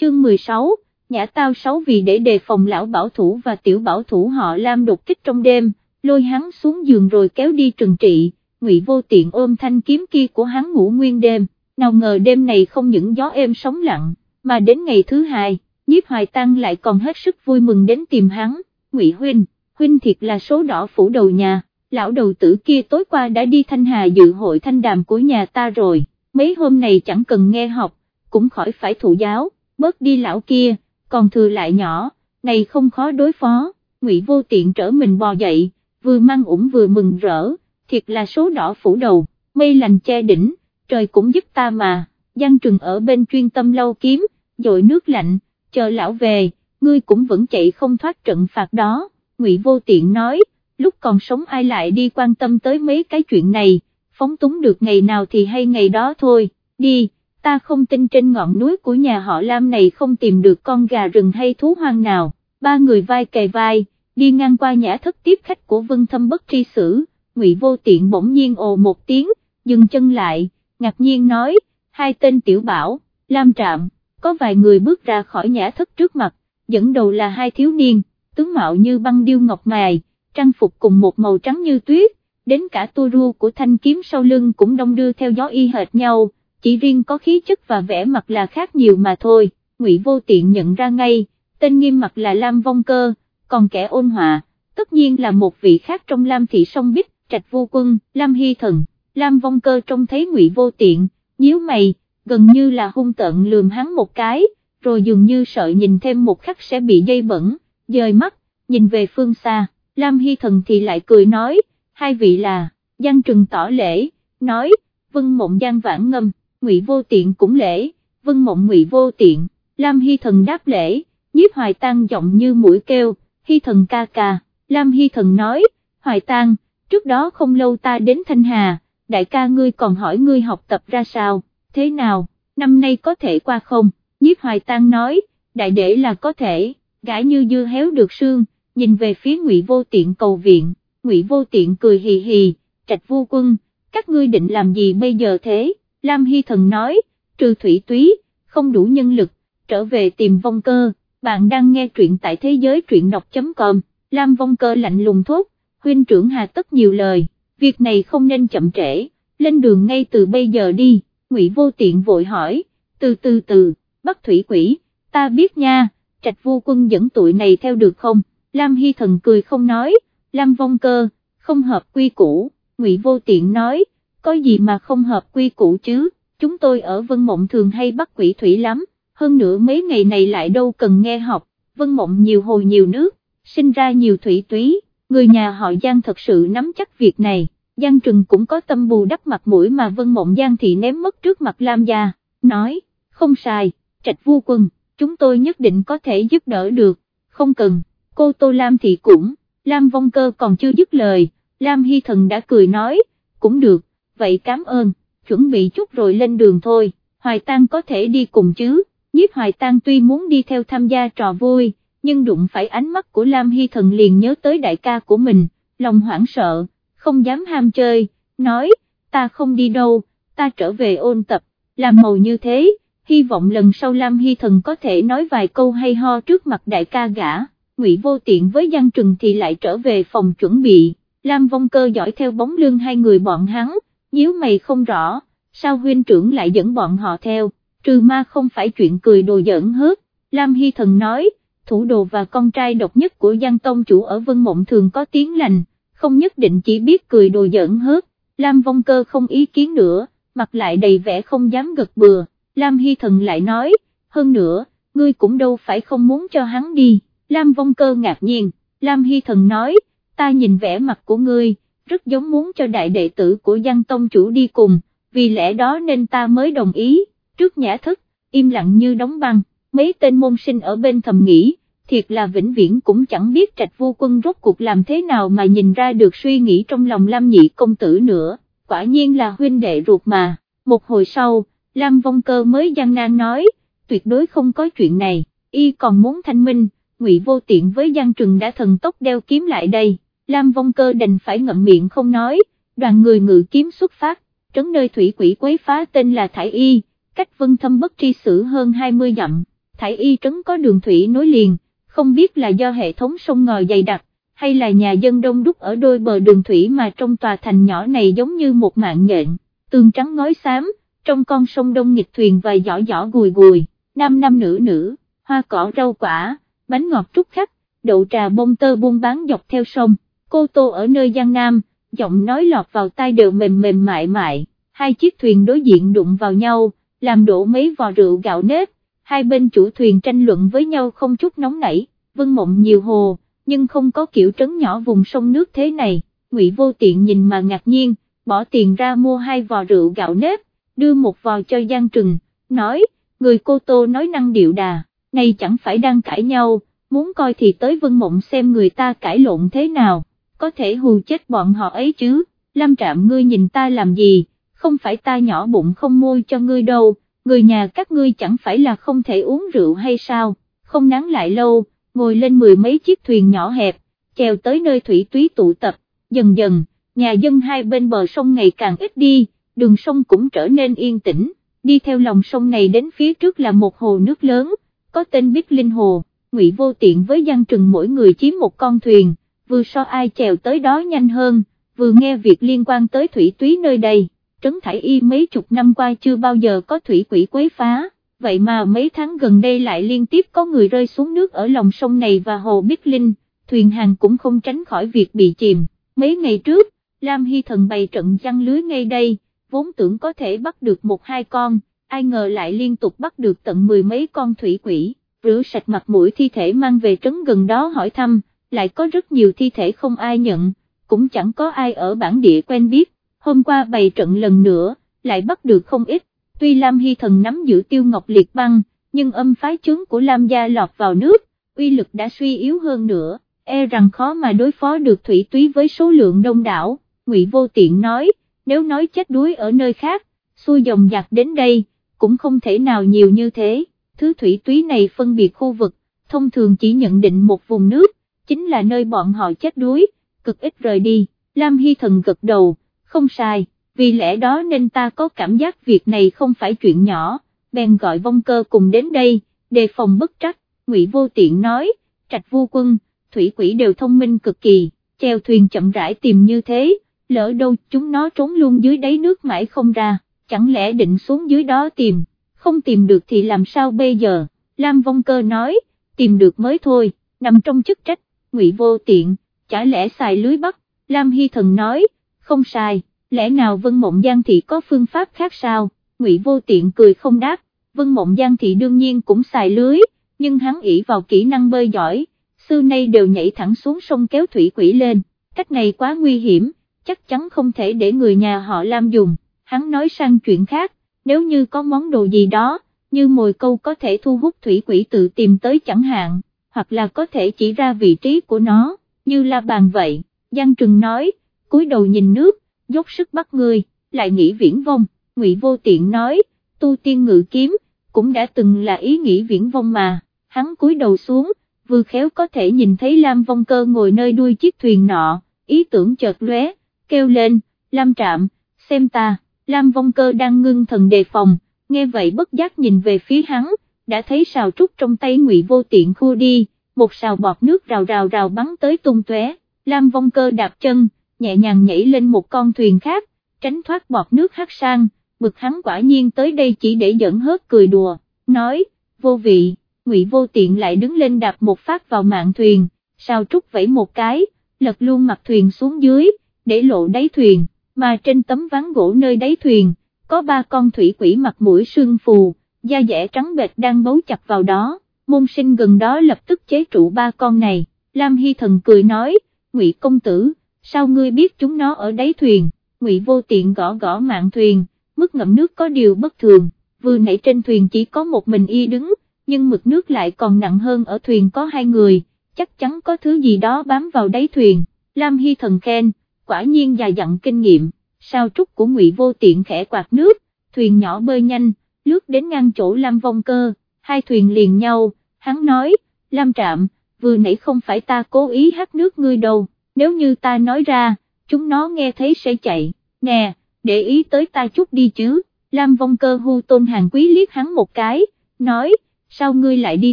chương 16, nhã tao sáu vì để đề phòng lão bảo thủ và tiểu bảo thủ họ Lam đột kích trong đêm, lôi hắn xuống giường rồi kéo đi trừng trị, ngụy vô tiện ôm thanh kiếm kia của hắn ngủ nguyên đêm, nào ngờ đêm này không những gió êm sóng lặng, mà đến ngày thứ hai, nhiếp hoài tăng lại còn hết sức vui mừng đến tìm hắn, ngụy huynh, huynh thiệt là số đỏ phủ đầu nhà, lão đầu tử kia tối qua đã đi thanh hà dự hội thanh đàm của nhà ta rồi, mấy hôm này chẳng cần nghe học, cũng khỏi phải thụ giáo, bớt đi lão kia, còn thừa lại nhỏ, này không khó đối phó, ngụy vô tiện trở mình bò dậy, vừa mang ủng vừa mừng rỡ, thiệt là số đỏ phủ đầu, mây lành che đỉnh, trời cũng giúp ta mà, Giang Trừng ở bên chuyên tâm lâu kiếm, dội nước lạnh, chờ lão về, ngươi cũng vẫn chạy không thoát trận phạt đó, Ngụy Vô Tiện nói, lúc còn sống ai lại đi quan tâm tới mấy cái chuyện này, phóng túng được ngày nào thì hay ngày đó thôi, đi, ta không tin trên ngọn núi của nhà họ Lam này không tìm được con gà rừng hay thú hoang nào, ba người vai kề vai, đi ngang qua nhã thất tiếp khách của Vân Thâm bất tri xử, Ngụy Vô Tiện bỗng nhiên ồ một tiếng, dừng chân lại, ngạc nhiên nói, hai tên tiểu bảo, Lam Trạm, có vài người bước ra khỏi nhã thất trước mặt, dẫn đầu là hai thiếu niên, tướng mạo như băng điêu ngọc mài, trang phục cùng một màu trắng như tuyết, đến cả tua ru của thanh kiếm sau lưng cũng đông đưa theo gió y hệt nhau, chỉ riêng có khí chất và vẻ mặt là khác nhiều mà thôi, Ngụy Vô Tiện nhận ra ngay, tên nghiêm mặt là Lam Vong Cơ, còn kẻ ôn hòa, tất nhiên là một vị khác trong Lam Thị Song Bích, Trạch Vô Quân, Lam Hy Thần, Lam Vong Cơ trông thấy Ngụy Vô Tiện, nhíu mày, gần như là hung tợn lườm hắn một cái, rồi dường như sợ nhìn thêm một khắc sẽ bị dây bẩn, dời mắt, nhìn về phương xa, Lam Hy Thần thì lại cười nói, hai vị là, Giang Trừng tỏ lễ, nói, Vân Mộng Giang Vãn Ngâm, Ngụy Vô Tiện cũng lễ, Vân Mộng Ngụy Vô Tiện, Lam Hy Thần đáp lễ, nhiếp hoài tăng giọng như mũi kêu, Hy Thần ca ca, Lam Hy Thần nói, hoài tăng, trước đó không lâu ta đến Thanh Hà, đại ca ngươi còn hỏi ngươi học tập ra sao, thế nào, năm nay có thể qua không, nhiếp hoài tăng nói, đại đệ là có thể, gãi như dưa héo được sương, nhìn về phía ngụy vô tiện cầu viện, ngụy vô tiện cười hì hì, trạch vô quân, các ngươi định làm gì bây giờ thế, Lam Hy Thần nói, trừ thủy túy, không đủ nhân lực, trở về tìm vong cơ, bạn đang nghe truyện tại thế giới truyện đọc.com, Lam vong cơ lạnh lùng thốt, huynh trưởng hà tất nhiều lời, việc này không nên chậm trễ, lên đường ngay từ bây giờ đi, ngụy vô tiện vội hỏi, từ từ từ, bắt thủy quỷ, ta biết nha, trạch vô quân dẫn tụi này theo được không, Lam Hy Thần cười không nói, Lam vong cơ, không hợp quy củ, ngụy vô tiện nói, có gì mà không hợp quy củ chứ, chúng tôi ở Vân Mộng thường hay bắt quỷ thủy lắm, hơn nữa mấy ngày này lại đâu cần nghe học, Vân Mộng nhiều hồ nhiều nước, sinh ra nhiều thủy túy, người nhà họ Giang thật sự nắm chắc việc này, Giang Trừng cũng có tâm bù đắp mặt mũi mà Vân Mộng Giang Thị ném mất trước mặt Lam Gia, nói, không sai, trạch vu quân, chúng tôi nhất định có thể giúp đỡ được, không cần, cô Tô Lam Thị cũng, Lam Vong Cơ còn chưa dứt lời, Lam Hy Thần đã cười nói, cũng được, vậy cảm ơn, chuẩn bị chút rồi lên đường thôi, Hoài Tăng có thể đi cùng chứ, nhiếp Hoài Tăng tuy muốn đi theo tham gia trò vui, nhưng đụng phải ánh mắt của Lam Hy Thần liền nhớ tới đại ca của mình, lòng hoảng sợ, không dám ham chơi, nói, ta không đi đâu, ta trở về ôn tập, làm màu như thế, hy vọng lần sau Lam Hy Thần có thể nói vài câu hay ho trước mặt đại ca gã, ngụy vô tiện với Giang Trừng thì lại trở về phòng chuẩn bị, Lam Vong Cơ dõi theo bóng lưng hai người bọn hắn, nhíu mày không rõ, sao huynh trưởng lại dẫn bọn họ theo, trừ ma không phải chuyện cười đồ giỡn hớt, Lam Hy Thần nói, thủ đồ và con trai độc nhất của Giang Tông chủ ở Vân Mộng thường có tiếng lành, không nhất định chỉ biết cười đồ giỡn hớt, Lam Vong Cơ không ý kiến nữa, mặt lại đầy vẻ không dám gật bừa, Lam Hy Thần lại nói, hơn nữa, ngươi cũng đâu phải không muốn cho hắn đi, Lam Vong Cơ ngạc nhiên, Lam Hy Thần nói, ta nhìn vẻ mặt của ngươi, rất giống muốn cho đại đệ tử của Giang Tông chủ đi cùng, vì lẽ đó nên ta mới đồng ý, trước nhã thức, im lặng như đóng băng, mấy tên môn sinh ở bên thầm nghĩ, thiệt là vĩnh viễn cũng chẳng biết trạch vô quân rốt cuộc làm thế nào mà nhìn ra được suy nghĩ trong lòng Lam nhị công tử nữa, quả nhiên là huynh đệ ruột mà, một hồi sau, Lam vong cơ mới gian nan nói, tuyệt đối không có chuyện này, y còn muốn thanh minh, ngụy vô tiện với Giang Trừng đã thần tốc đeo kiếm lại đây, Lam vong cơ đành phải ngậm miệng không nói, đoàn người ngự kiếm xuất phát, trấn nơi thủy quỷ quấy phá tên là Thải Y, cách vân thâm bất tri xử hơn 20 dặm. Thải y trấn có đường thủy nối liền, không biết là do hệ thống sông ngòi dày đặc, hay là nhà dân đông đúc ở đôi bờ đường thủy mà trong tòa thành nhỏ này giống như một mạng nhện, tường trắng ngói xám, trong con sông đông nghịch thuyền và giỏ giỏ gùi gùi, nam nam nữ nữ, hoa cỏ rau quả, bánh ngọt trúc khách, đậu trà bông tơ buôn bán dọc theo sông, cô tô ở nơi Giang Nam, giọng nói lọt vào tai đều mềm mềm mại mại, hai chiếc thuyền đối diện đụng vào nhau, làm đổ mấy vò rượu gạo nếp, hai bên chủ thuyền tranh luận với nhau không chút nóng nảy, vân mộng nhiều hồ, nhưng không có kiểu trấn nhỏ vùng sông nước thế này, ngụy vô tiện nhìn mà ngạc nhiên, bỏ tiền ra mua hai vò rượu gạo nếp, đưa một vò cho Giang Trừng, nói, người cô tô nói năng điệu đà, này chẳng phải đang cãi nhau, muốn coi thì tới vân mộng xem người ta cãi lộn thế nào, có thể hù chết bọn họ ấy chứ, Lâm Trạm ngươi nhìn ta làm gì, không phải ta nhỏ bụng không môi cho ngươi đâu, người nhà các ngươi chẳng phải là không thể uống rượu hay sao, không nắng lại lâu, ngồi lên mười mấy chiếc thuyền nhỏ hẹp, chèo tới nơi thủy túy tụ tập, dần dần, nhà dân hai bên bờ sông ngày càng ít đi, đường sông cũng trở nên yên tĩnh, đi theo lòng sông này đến phía trước là một hồ nước lớn, có tên Bích Linh Hồ, Ngụy Vô Tiện với Giang Trừng mỗi người chiếm một con thuyền, vừa so ai chèo tới đó nhanh hơn, vừa nghe việc liên quan tới thủy túy nơi đây, Trấn Thải Y mấy chục năm qua chưa bao giờ có thủy quỷ quấy phá, vậy mà mấy tháng gần đây lại liên tiếp có người rơi xuống nước ở lòng sông này và hồ Bích Linh, thuyền hàng cũng không tránh khỏi việc bị chìm, mấy ngày trước, Lam Hy Thần bày trận giăng lưới ngay đây, vốn tưởng có thể bắt được một hai con, ai ngờ lại liên tục bắt được tận mười mấy con thủy quỷ, rửa sạch mặt mũi thi thể mang về trấn gần đó hỏi thăm, lại có rất nhiều thi thể không ai nhận, cũng chẳng có ai ở bản địa quen biết, hôm qua bày trận lần nữa, lại bắt được không ít, tuy Lam Hy Thần nắm giữ tiêu ngọc liệt băng, nhưng âm phái chướng của Lam gia lọt vào nước, uy lực đã suy yếu hơn nữa, e rằng khó mà đối phó được thủy túy với số lượng đông đảo, Ngụy Vô Tiện nói, nếu nói chết đuối ở nơi khác, xuôi dòng giặc đến đây, cũng không thể nào nhiều như thế, thứ thủy túy này phân biệt khu vực, thông thường chỉ nhận định một vùng nước, chính là nơi bọn họ chết đuối, cực ít rời đi, Lam Hy Thần gật đầu, không sai, vì lẽ đó nên ta có cảm giác việc này không phải chuyện nhỏ, bèn gọi vong cơ cùng đến đây, đề phòng bất trắc, Ngụy Vô Tiện nói, trạch vu quân, thủy quỷ đều thông minh cực kỳ, chèo thuyền chậm rãi tìm như thế, lỡ đâu chúng nó trốn luôn dưới đáy nước mãi không ra, chẳng lẽ định xuống dưới đó tìm, không tìm được thì làm sao bây giờ, Lam Vong Cơ nói, tìm được mới thôi, nằm trong chức trách, ngụy vô tiện, chả lẽ xài lưới bắt, Lam Hy Thần nói, không sai, lẽ nào Vân Mộng Giang Thị có phương pháp khác sao, ngụy vô tiện cười không đáp, Vân Mộng Giang Thị đương nhiên cũng xài lưới, nhưng hắn ỷ vào kỹ năng bơi giỏi, xưa nay đều nhảy thẳng xuống sông kéo thủy quỷ lên, cách này quá nguy hiểm, chắc chắn không thể để người nhà họ Lam dùng, hắn nói sang chuyện khác, nếu như có món đồ gì đó, như mồi câu có thể thu hút thủy quỷ tự tìm tới chẳng hạn, hoặc là có thể chỉ ra vị trí của nó, như là bàn vậy, Giang Trừng nói, cúi đầu nhìn nước, dốc sức bắt người, lại nghĩ viễn vong, Ngụy Vô Tiện nói, tu tiên ngự kiếm, cũng đã từng là ý nghĩ viễn vong mà, hắn cúi đầu xuống, vừa khéo có thể nhìn thấy Lam Vong Cơ ngồi nơi đuôi chiếc thuyền nọ, ý tưởng chợt lóe, kêu lên, Lam Trạm, xem ta, Lam Vong Cơ đang ngưng thần đề phòng, nghe vậy bất giác nhìn về phía hắn, đã thấy sào trúc trong tay ngụy vô tiện khu đi, một sào bọt nước rào rào rào bắn tới tung tóe. Lam Vong Cơ đạp chân, nhẹ nhàng nhảy lên một con thuyền khác, tránh thoát bọt nước hắt sang, bực hắn quả nhiên tới đây chỉ để giỡn hớt cười đùa, nói, vô vị, ngụy vô tiện lại đứng lên đạp một phát vào mạng thuyền, sào trúc vẫy một cái, lật luôn mặt thuyền xuống dưới, để lộ đáy thuyền, mà trên tấm ván gỗ nơi đáy thuyền, có ba con thủy quỷ mặt mũi sương phù, da dẻ trắng bệt đang bấu chặt vào đó, môn sinh gần đó lập tức chế trụ ba con này, Lam Hy Thần cười nói, Ngụy công tử, sao ngươi biết chúng nó ở đáy thuyền, Ngụy vô tiện gõ gõ mạng thuyền, mức ngậm nước có điều bất thường, vừa nãy trên thuyền chỉ có một mình y đứng, nhưng mực nước lại còn nặng hơn ở thuyền có hai người, chắc chắn có thứ gì đó bám vào đáy thuyền, Lam Hy Thần khen, quả nhiên già dặn kinh nghiệm, sao trúc của ngụy vô tiện khẽ quạt nước, thuyền nhỏ bơi nhanh, lướt đến ngang chỗ Lam Vong Cơ, hai thuyền liền nhau, hắn nói, Lam Trạm, vừa nãy không phải ta cố ý hát nước ngươi đâu, nếu như ta nói ra, chúng nó nghe thấy sẽ chạy, nè, để ý tới ta chút đi chứ, Lam Vong Cơ hu tôn hàng quý liếc hắn một cái, nói, sao ngươi lại đi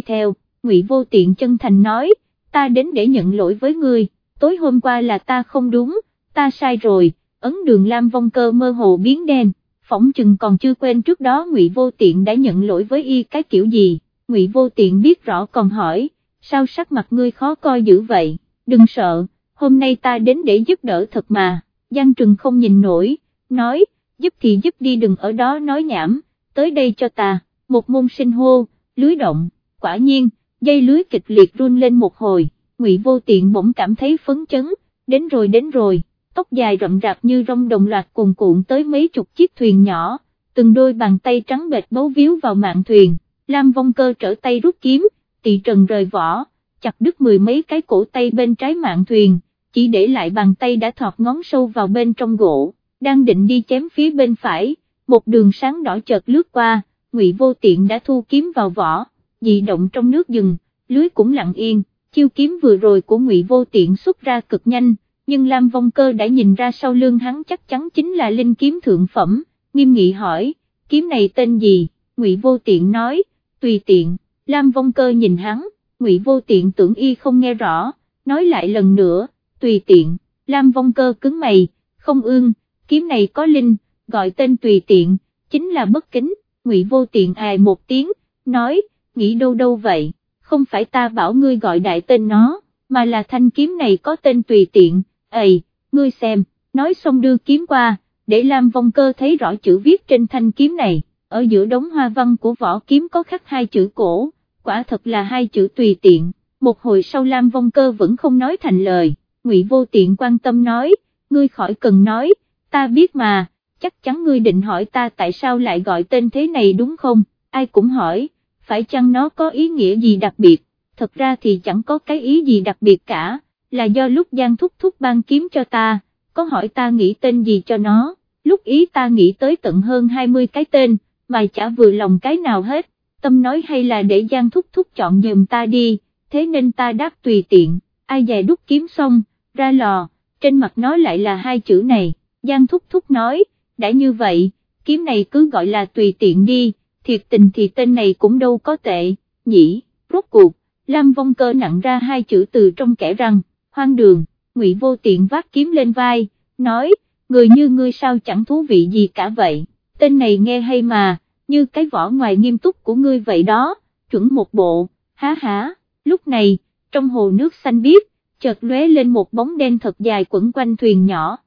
theo, Ngụy Vô Tiện chân thành nói, ta đến để nhận lỗi với ngươi, tối hôm qua là ta không đúng, ta sai rồi, ấn đường Lam Vong Cơ mơ hồ biến đen, phỏng chừng còn chưa quên trước đó Ngụy Vô Tiện đã nhận lỗi với y cái kiểu gì, Ngụy Vô Tiện biết rõ còn hỏi, sao sắc mặt ngươi khó coi dữ vậy, đừng sợ, hôm nay ta đến để giúp đỡ thật mà, Giang Trừng không nhìn nổi, nói, giúp thì giúp đi đừng ở đó nói nhảm, tới đây cho ta, một môn sinh hô, lưới động, quả nhiên, dây lưới kịch liệt run lên một hồi, Ngụy Vô Tiện bỗng cảm thấy phấn chấn, đến rồi đến rồi, tóc dài rậm rạp như rong đồng loạt cuồn cuộn tới mấy chục chiếc thuyền nhỏ, từng đôi bàn tay trắng bệt bấu víu vào mạng thuyền, Lam Vong Cơ trở tay rút kiếm, tỳ trần rời vỏ, chặt đứt mười mấy cái cổ tay bên trái mạng thuyền, chỉ để lại bàn tay đã thọt ngón sâu vào bên trong gỗ, đang định đi chém phía bên phải, một đường sáng đỏ chợt lướt qua, Ngụy Vô Tiện đã thu kiếm vào vỏ, dị động trong nước dừng, lưới cũng lặng yên, chiêu kiếm vừa rồi của Ngụy Vô Tiện xuất ra cực nhanh, nhưng Lam Vong Cơ đã nhìn ra sau lưng hắn chắc chắn chính là linh kiếm thượng phẩm, nghiêm nghị hỏi, kiếm này tên gì, Ngụy Vô Tiện nói, tùy tiện, Lam Vong Cơ nhìn hắn, Ngụy Vô Tiện tưởng y không nghe rõ, nói lại lần nữa, tùy tiện, Lam Vong Cơ cứng mày, không ương, kiếm này có linh, gọi tên tùy tiện, chính là bất kính, Ngụy Vô Tiện ài một tiếng, nói, nghĩ đâu đâu vậy, không phải ta bảo ngươi gọi đại tên nó, mà là thanh kiếm này có tên tùy tiện, ầy, ngươi xem, nói xong đưa kiếm qua, để Lam Vong Cơ thấy rõ chữ viết trên thanh kiếm này, ở giữa đống hoa văn của vỏ kiếm có khắc hai chữ cổ, quả thật là hai chữ tùy tiện, một hồi sau Lam Vong Cơ vẫn không nói thành lời, Ngụy Vô Tiện quan tâm nói, ngươi khỏi cần nói, ta biết mà, chắc chắn ngươi định hỏi ta tại sao lại gọi tên thế này đúng không, ai cũng hỏi, phải chăng nó có ý nghĩa gì đặc biệt, thật ra thì chẳng có cái ý gì đặc biệt cả, là do lúc Giang Thúc Thúc ban kiếm cho ta, có hỏi ta nghĩ tên gì cho nó, lúc ý ta nghĩ tới tận hơn 20 cái tên, mà chả vừa lòng cái nào hết, tâm nói hay là để Giang Thúc Thúc chọn dùm ta đi, thế nên ta đáp tùy tiện, ai dè đúc kiếm xong, ra lò, trên mặt nó lại là hai chữ này, Giang Thúc Thúc nói, đã như vậy, kiếm này cứ gọi là tùy tiện đi, thiệt tình thì tên này cũng đâu có tệ, nhỉ, rốt cuộc, Lam Vong Cơ nặng ra hai chữ từ trong kẻ răng, hoang đường, Ngụy Vô Tiện vác kiếm lên vai, nói, người như ngươi sao chẳng thú vị gì cả vậy, tên này nghe hay mà, như cái vỏ ngoài nghiêm túc của ngươi vậy đó, chuẩn một bộ, há há, lúc này, trong hồ nước xanh biếc, chợt lóe lên một bóng đen thật dài quẩn quanh thuyền nhỏ,